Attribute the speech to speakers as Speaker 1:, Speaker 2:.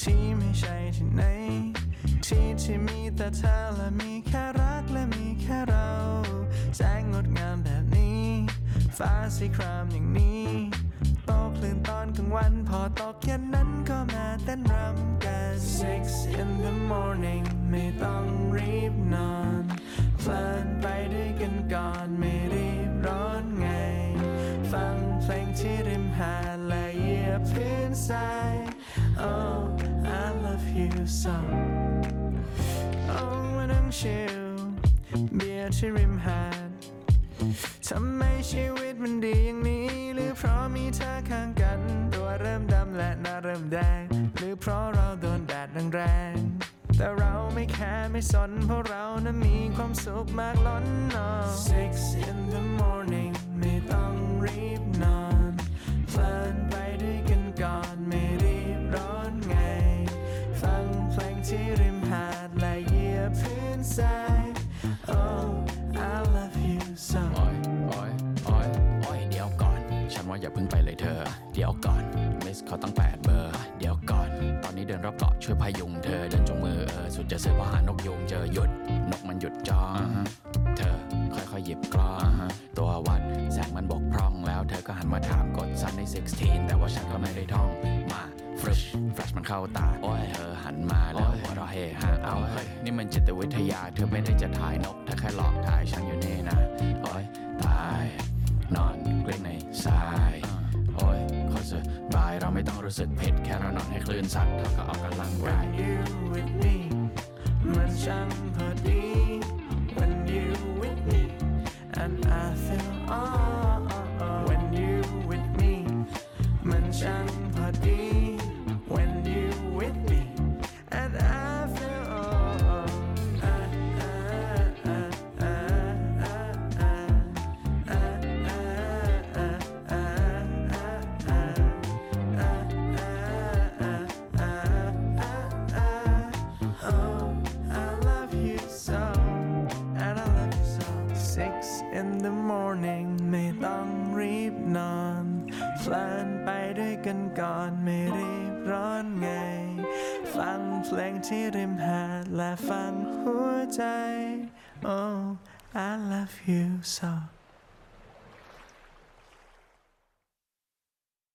Speaker 1: ที่ไม่ใช่ที่ไหน ที่ที่มีแต่เธอและมีแค่รักและมีแค่เราแสงงดงามแบบนี้ ฟ้าสีครามอย่างนี้โตคลื่นตอนกลางวันพอตกเย็นนั้นก็มาเต้นรำกัน Six in the morning ไม่ต้องรีบนอนเพลินไปด้วยกันก่อนไม่รีบร้อนไง ฟังเพลงที่ริมหาด พื้นทราย Oh I love you so Oh มานั่งชิลเบียร์ที่ริมหาดทำไมชีวิตมันดีอย่างนี้ หรือเพราะมีเธอข้างกัน ตัวเริ่มดำและหน้าเริ่มแดง หรือเพราะเราโดนแดดแรงๆแต่เราไม่แคร์ไม่สนเพราะเรานั้นมีความสุขมากล้นนอ Six in the morning อย่าเพิ่
Speaker 2: งไปเลยเธอ เดี๋ยวก่อนมิสเขาตั้งแปดเบอร์ เดี๋ยวก่อน ตอนนี้เดินรอบเกาะช่วยพยุงเธอเดินจงมือเออสุดจะเสือพอหานกยุงเจอหยุด นกมันหยุดจ้องเธอค่อยๆหยิบกล้องตัววัดแสงมันบกพร่องแล้วเธอก็หันมาถามกดซันใน 16 แต่ว่าฉันก็ไม่ได้ท่องมา fresh fresh มันเข้าตา โอ้ยเธอหันมาแล้วหัวเราะเฮฮาเอาเฮ้ยนี่มันจิตวิทยาเธอไม่ได้จะถ่ายนกเธอแค่หลอกถ่ายฉันอยู่นี่นะโอ้ยตายนอนกลิ้งใน ทรายโอ้ยขอสบายเราไม่ต้องรู้สึกเผ็ดแค่เรานอนให้คลื่นซัดเท่ากับออกกำลังกาย
Speaker 1: you with me มันช่างพอดี in the morning ไม่ต้องรีบนอนเพลินไปด้วยกันก่อนไม่รีบร้อนไง ฟังเพลงที่ริมหาดและฟังหัวใจ Oh I love you so